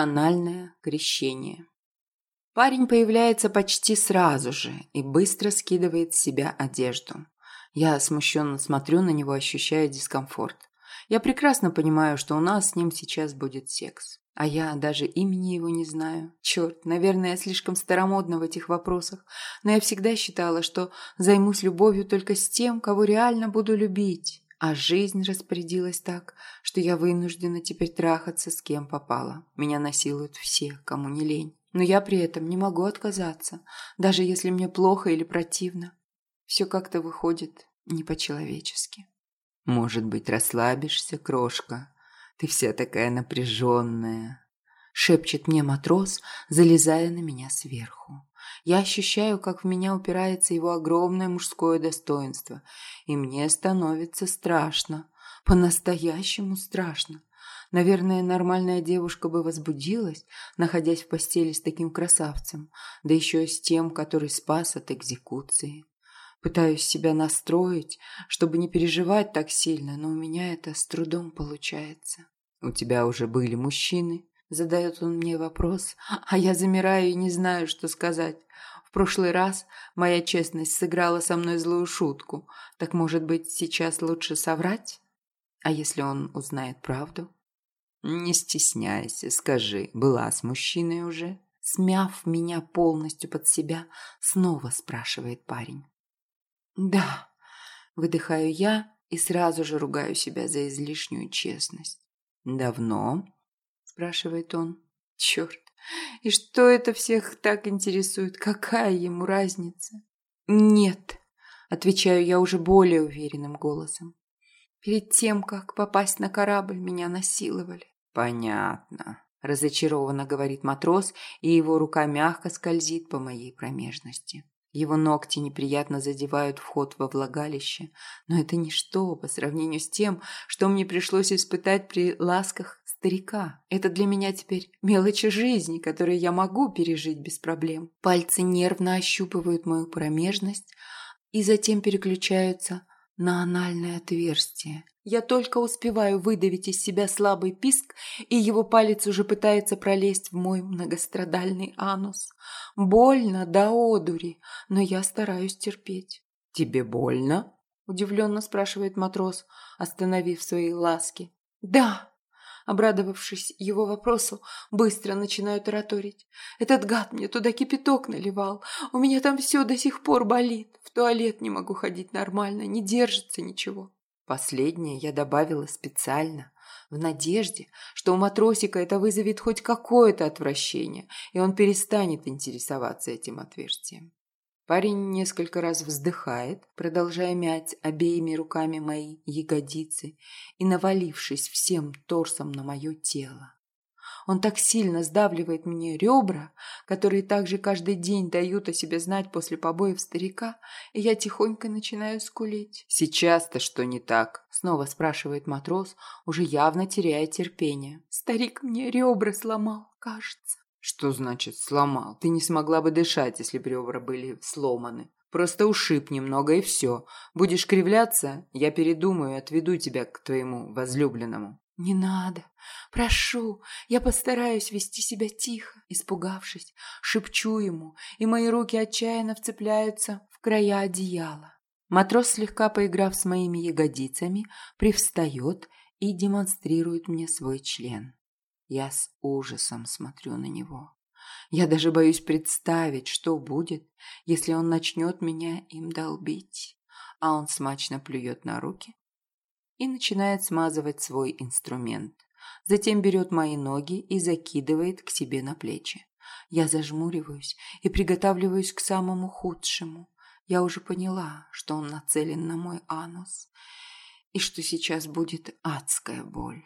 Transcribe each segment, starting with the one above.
Анальное крещение. Парень появляется почти сразу же и быстро скидывает с себя одежду. Я смущенно смотрю на него, ощущая дискомфорт. Я прекрасно понимаю, что у нас с ним сейчас будет секс. А я даже имени его не знаю. Черт, наверное, я слишком старомодна в этих вопросах. Но я всегда считала, что займусь любовью только с тем, кого реально буду любить. А жизнь распорядилась так, что я вынуждена теперь трахаться с кем попало. Меня насилуют все, кому не лень. Но я при этом не могу отказаться, даже если мне плохо или противно. Все как-то выходит не по-человечески. Может быть, расслабишься, крошка? Ты вся такая напряженная. Шепчет мне матрос, залезая на меня сверху. Я ощущаю, как в меня упирается его огромное мужское достоинство, и мне становится страшно, по-настоящему страшно. Наверное, нормальная девушка бы возбудилась, находясь в постели с таким красавцем, да еще и с тем, который спас от экзекуции. Пытаюсь себя настроить, чтобы не переживать так сильно, но у меня это с трудом получается. «У тебя уже были мужчины?» Задает он мне вопрос, а я замираю и не знаю, что сказать. В прошлый раз моя честность сыграла со мной злую шутку. Так, может быть, сейчас лучше соврать? А если он узнает правду? Не стесняйся, скажи, была с мужчиной уже? Смяв меня полностью под себя, снова спрашивает парень. Да, выдыхаю я и сразу же ругаю себя за излишнюю честность. Давно? Спрашивает он. Черт, и что это всех так интересует? Какая ему разница? Нет, отвечаю я уже более уверенным голосом. Перед тем, как попасть на корабль, меня насиловали. Понятно. Разочарованно говорит матрос, и его рука мягко скользит по моей промежности. Его ногти неприятно задевают вход во влагалище, но это ничто по сравнению с тем, что мне пришлось испытать при ласках старика. Это для меня теперь мелочи жизни, которые я могу пережить без проблем. Пальцы нервно ощупывают мою промежность и затем переключаются на анальное отверстие. Я только успеваю выдавить из себя слабый писк, и его палец уже пытается пролезть в мой многострадальный анус. Больно до одури, но я стараюсь терпеть. «Тебе больно?» – удивленно спрашивает матрос, остановив свои ласки. «Да!» Обрадовавшись его вопросу, быстро начинаю тараторить. «Этот гад мне туда кипяток наливал. У меня там все до сих пор болит. В туалет не могу ходить нормально, не держится ничего». Последнее я добавила специально, в надежде, что у матросика это вызовет хоть какое-то отвращение, и он перестанет интересоваться этим отверстием. Парень несколько раз вздыхает, продолжая мять обеими руками мои ягодицы и навалившись всем торсом на мое тело. Он так сильно сдавливает мне ребра, которые также каждый день дают о себе знать после побоев старика, и я тихонько начинаю скулить. «Сейчас-то что не так?» – снова спрашивает матрос, уже явно теряя терпение. «Старик мне ребра сломал, кажется». Что значит сломал? Ты не смогла бы дышать, если бы ребра были сломаны. Просто ушиб немного и все. Будешь кривляться, я передумаю и отведу тебя к твоему возлюбленному. «Не надо. Прошу, я постараюсь вести себя тихо». Испугавшись, шепчу ему, и мои руки отчаянно вцепляются в края одеяла. Матрос, слегка поиграв с моими ягодицами, привстает и демонстрирует мне свой член. Я с ужасом смотрю на него. Я даже боюсь представить, что будет, если он начнет меня им долбить. А он смачно плюет на руки и начинает смазывать свой инструмент. Затем берет мои ноги и закидывает к себе на плечи. Я зажмуриваюсь и приготавливаюсь к самому худшему. Я уже поняла, что он нацелен на мой анус и что сейчас будет адская боль.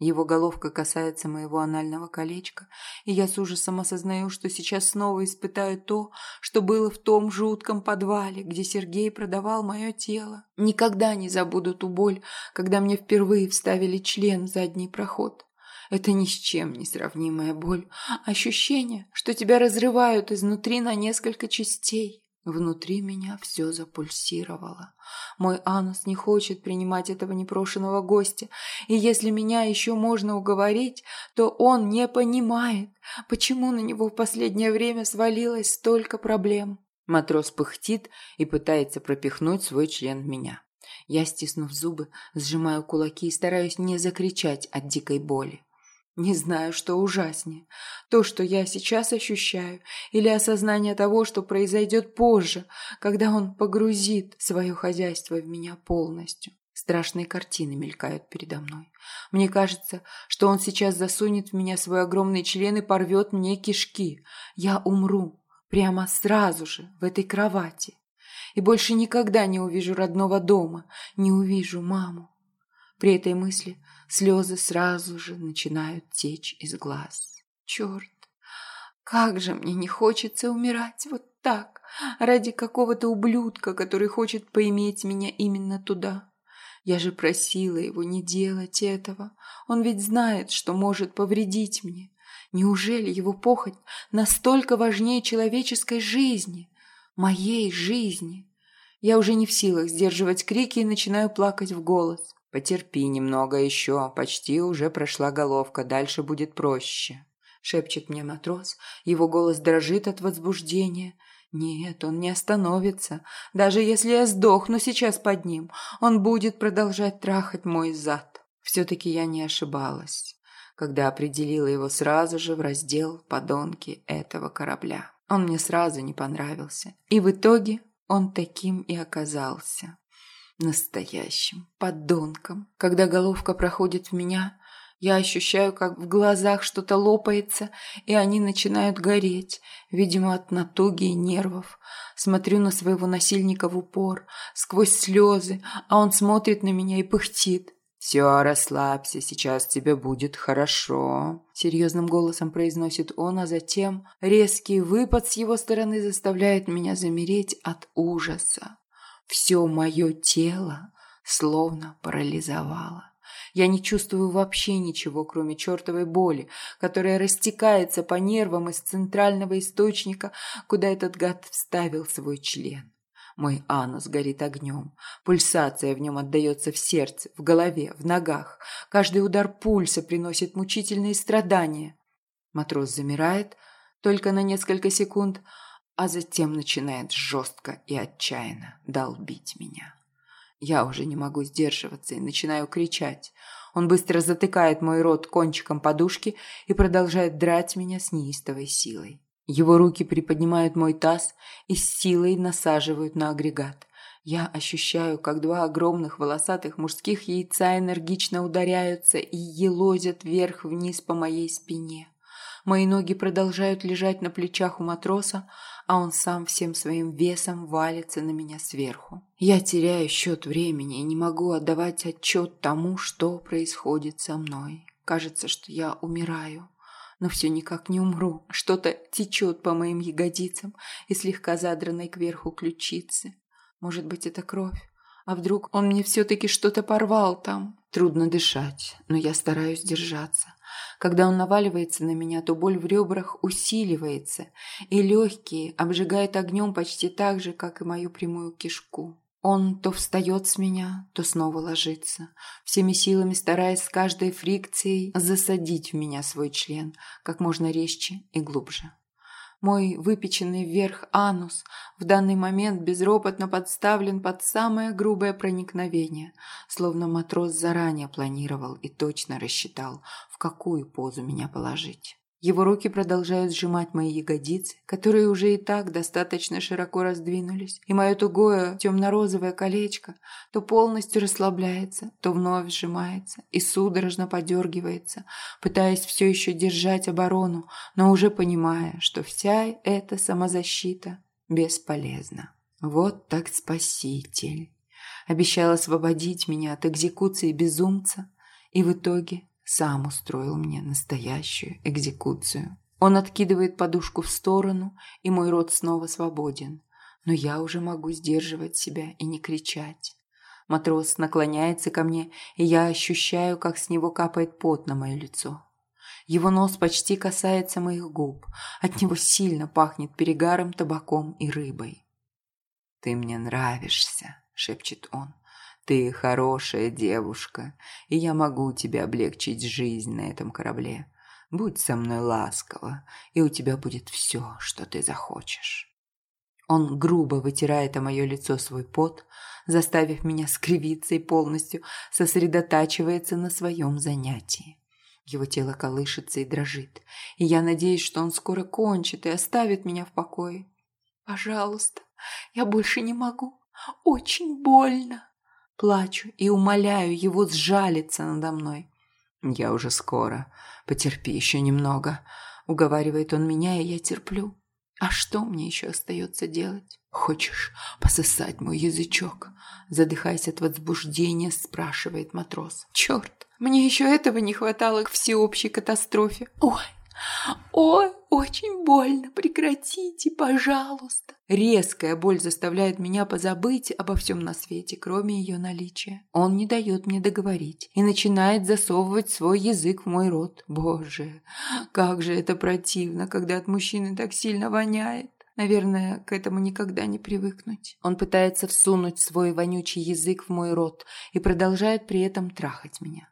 Его головка касается моего анального колечка, и я с ужасом осознаю, что сейчас снова испытаю то, что было в том жутком подвале, где Сергей продавал мое тело. Никогда не забуду ту боль, когда мне впервые вставили член в задний проход. Это ни с чем не сравнимая боль. Ощущение, что тебя разрывают изнутри на несколько частей. Внутри меня все запульсировало. Мой анус не хочет принимать этого непрошенного гостя, и если меня еще можно уговорить, то он не понимает, почему на него в последнее время свалилось столько проблем. Матрос пыхтит и пытается пропихнуть свой член в меня. Я, стиснув зубы, сжимаю кулаки и стараюсь не закричать от дикой боли. Не знаю, что ужаснее. То, что я сейчас ощущаю, или осознание того, что произойдет позже, когда он погрузит свое хозяйство в меня полностью. Страшные картины мелькают передо мной. Мне кажется, что он сейчас засунет в меня свой огромный член и порвет мне кишки. Я умру прямо сразу же в этой кровати. И больше никогда не увижу родного дома, не увижу маму. При этой мысли Слезы сразу же начинают течь из глаз. Черт, как же мне не хочется умирать вот так, ради какого-то ублюдка, который хочет поиметь меня именно туда. Я же просила его не делать этого. Он ведь знает, что может повредить мне. Неужели его похоть настолько важнее человеческой жизни, моей жизни? Я уже не в силах сдерживать крики и начинаю плакать в голос. «Потерпи немного еще, почти уже прошла головка, дальше будет проще», — шепчет мне матрос. Его голос дрожит от возбуждения. «Нет, он не остановится. Даже если я сдохну сейчас под ним, он будет продолжать трахать мой зад». Все-таки я не ошибалась, когда определила его сразу же в раздел «Подонки этого корабля». Он мне сразу не понравился. И в итоге он таким и оказался настоящим подонком. Когда головка проходит в меня, я ощущаю, как в глазах что-то лопается, и они начинают гореть, видимо, от натуги и нервов. Смотрю на своего насильника в упор, сквозь слезы, а он смотрит на меня и пыхтит. «Все, расслабься, сейчас тебе будет хорошо», — серьезным голосом произносит он, а затем резкий выпад с его стороны заставляет меня замереть от ужаса. Все мое тело словно парализовало. Я не чувствую вообще ничего, кроме чертовой боли, которая растекается по нервам из центрального источника, куда этот гад вставил свой член. Мой анус горит огнем. Пульсация в нем отдается в сердце, в голове, в ногах. Каждый удар пульса приносит мучительные страдания. Матрос замирает только на несколько секунд, а затем начинает жестко и отчаянно долбить меня. Я уже не могу сдерживаться и начинаю кричать. Он быстро затыкает мой рот кончиком подушки и продолжает драть меня с неистовой силой. Его руки приподнимают мой таз и с силой насаживают на агрегат. Я ощущаю, как два огромных волосатых мужских яйца энергично ударяются и елозят вверх-вниз по моей спине. Мои ноги продолжают лежать на плечах у матроса, а он сам всем своим весом валится на меня сверху. Я теряю счет времени и не могу отдавать отчет тому, что происходит со мной. Кажется, что я умираю, но все никак не умру. Что-то течет по моим ягодицам и слегка задранной кверху ключицы. Может быть, это кровь? А вдруг он мне все-таки что-то порвал там? Трудно дышать, но я стараюсь держаться. Когда он наваливается на меня, то боль в ребрах усиливается, и легкие обжигает огнем почти так же, как и мою прямую кишку. Он то встает с меня, то снова ложится, всеми силами стараясь с каждой фрикцией засадить в меня свой член как можно резче и глубже. Мой выпеченный вверх анус в данный момент безропотно подставлен под самое грубое проникновение, словно матрос заранее планировал и точно рассчитал, в какую позу меня положить. Его руки продолжают сжимать мои ягодицы, которые уже и так достаточно широко раздвинулись, и мое тугое темно-розовое колечко то полностью расслабляется, то вновь сжимается и судорожно подергивается, пытаясь все еще держать оборону, но уже понимая, что вся эта самозащита бесполезна. Вот так спаситель. Обещал освободить меня от экзекуции безумца, и в итоге сам устроил мне настоящую экзекуцию. Он откидывает подушку в сторону, и мой рот снова свободен. Но я уже могу сдерживать себя и не кричать. Матрос наклоняется ко мне, и я ощущаю, как с него капает пот на мое лицо. Его нос почти касается моих губ. От него сильно пахнет перегаром, табаком и рыбой. «Ты мне нравишься», — шепчет он. «Ты хорошая девушка, и я могу тебе облегчить жизнь на этом корабле. Будь со мной ласково, и у тебя будет все, что ты захочешь». Он грубо вытирает о мое лицо свой пот, заставив меня скривиться и полностью сосредотачивается на своем занятии. Его тело колышется и дрожит, и я надеюсь, что он скоро кончит и оставит меня в покое. «Пожалуйста, я больше не могу. Очень больно!» Плачу и умоляю его сжалиться надо мной. «Я уже скоро. Потерпи еще немного», — уговаривает он меня, и я терплю. А что мне еще остается делать? Хочешь пососать мой язычок? Задыхаясь от возбуждения, спрашивает матрос. Черт, мне еще этого не хватало к всеобщей катастрофе. Ой, ой, очень больно, прекратите, пожалуйста. Резкая боль заставляет меня позабыть обо всем на свете, кроме ее наличия. Он не дает мне договорить и начинает засовывать свой язык в мой рот. Боже, как же это противно, когда от мужчины так сильно воняет. Наверное, к этому никогда не привыкнуть. Он пытается всунуть свой вонючий язык в мой рот и продолжает при этом трахать меня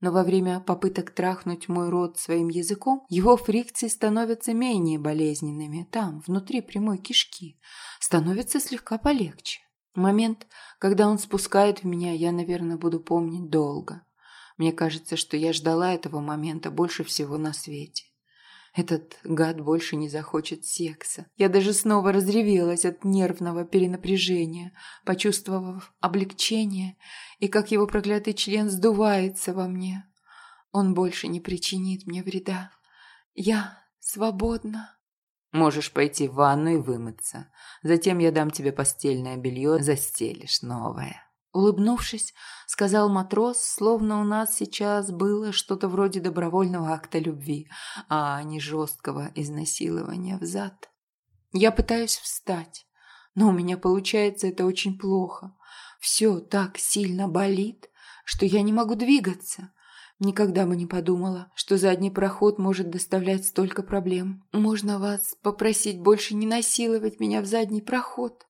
но во время попыток трахнуть мой рот своим языком, его фрикции становятся менее болезненными. Там, внутри прямой кишки, становится слегка полегче. Момент, когда он спускает в меня, я, наверное, буду помнить долго. Мне кажется, что я ждала этого момента больше всего на свете. Этот гад больше не захочет секса. Я даже снова разревелась от нервного перенапряжения, почувствовав облегчение и как его проклятый член сдувается во мне. Он больше не причинит мне вреда. Я свободна. Можешь пойти в ванну и вымыться. Затем я дам тебе постельное белье, застелишь новое. Улыбнувшись, сказал матрос, словно у нас сейчас было что-то вроде добровольного акта любви, а не жесткого изнасилования в зад. Я пытаюсь встать, но у меня получается это очень плохо. Все так сильно болит, что я не могу двигаться. Никогда бы не подумала, что задний проход может доставлять столько проблем. Можно вас попросить больше не насиловать меня в задний проход?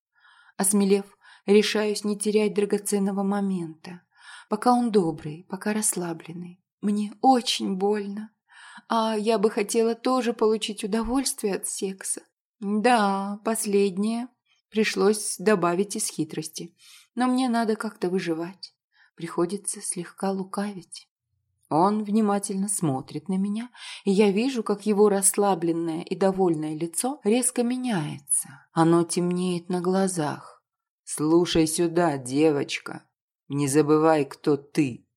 Осмелев, Решаюсь не терять драгоценного момента. Пока он добрый, пока расслабленный. Мне очень больно. А я бы хотела тоже получить удовольствие от секса. Да, последнее. Пришлось добавить из хитрости. Но мне надо как-то выживать. Приходится слегка лукавить. Он внимательно смотрит на меня, и я вижу, как его расслабленное и довольное лицо резко меняется. Оно темнеет на глазах. Слушай сюда, девочка. Не забывай, кто ты.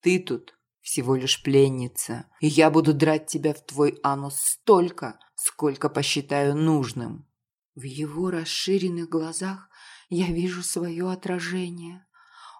Ты тут всего лишь пленница, и я буду драть тебя в твой анус столько, сколько посчитаю нужным. В его расширенных глазах я вижу свое отражение.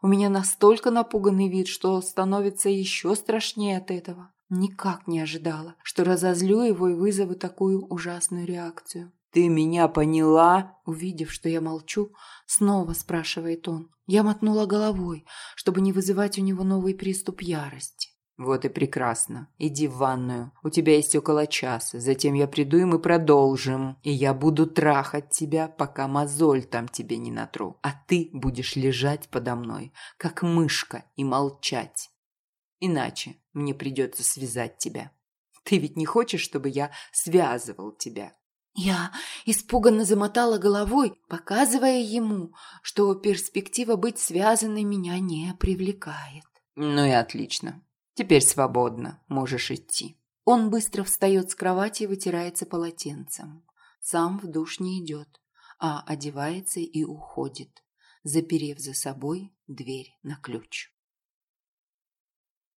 У меня настолько напуганный вид, что становится еще страшнее от этого. Никак не ожидала, что разозлю его и вызову такую ужасную реакцию. «Ты меня поняла?» Увидев, что я молчу, снова спрашивает он. Я мотнула головой, чтобы не вызывать у него новый приступ ярости. «Вот и прекрасно. Иди в ванную. У тебя есть около часа. Затем я приду, и мы продолжим. И я буду трахать тебя, пока мозоль там тебе не натру. А ты будешь лежать подо мной, как мышка, и молчать. Иначе мне придется связать тебя. Ты ведь не хочешь, чтобы я связывал тебя?» Я испуганно замотала головой, показывая ему, что перспектива быть связанной меня не привлекает. «Ну и отлично. Теперь свободно. Можешь идти». Он быстро встает с кровати и вытирается полотенцем. Сам в душ не идет, а одевается и уходит, заперев за собой дверь на ключ.